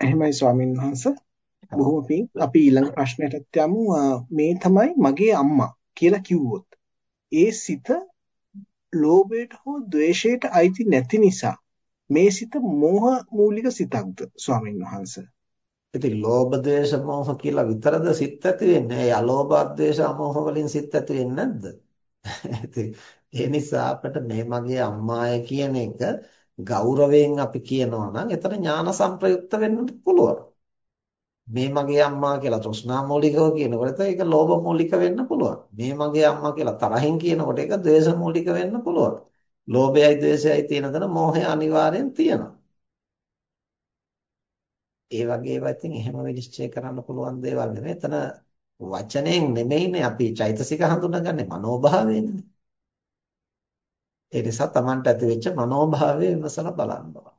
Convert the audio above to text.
එහෙමයි ස්වාමීන් වහන්සේ. බොහොම පිං. අපි ඊළඟ ප්‍රශ්නයටත් යමු. මේ තමයි මගේ අම්මා කියලා කිව්වොත්. ඒ සිත ලෝභයට හෝ ද්වේෂයට අයිති නැති නිසා මේ සිත මෝහ මූලික සිතක්ද ස්වාමීන් වහන්සේ. ඉතින් ලෝභ ද්වේෂ මෝහ කියලා විතරද සිත් ඇති වෙන්නේ? ඒ අලෝභ ද්වේෂ අමෝහ වලින් සිත් ඇති වෙන්නේ නැද්ද? ඉතින් ඒ නිසා අපිට මේ මගේ අම්මාය කියන එක ගෞරවයෙන් අපි කියනවා නම් එතන ඥාන සංප්‍රයුක්ත වෙන්න පුළුවන්. මේ මගේ අම්මා කියලා තෘෂ්ණා මූලිකව කියනකොට ඒක ලෝභ මූලික වෙන්න පුළුවන්. මේ මගේ අම්මා කියලා තරහින් කියනකොට ඒක ද්වේෂ මූලික වෙන්න පුළුවන්. ලෝභයයි ද්වේෂයයි තියෙන තැන මෝහය අනිවාර්යෙන් තියෙනවා. ඒ වගේ ඒවා ඉතින් එහෙම විනිශ්චය කරන්න පුළුවන් දේවල් නෙමෙයි. එතන වචනයෙන් නෙමෙයිනේ අපි චෛතසික හඳුනගන්නේ මනෝභාවයෙන්නේ. ඒ නිසා Tamanට ඇති වෙච්ච මනෝභාවය විමසලා බලන්න ඕන.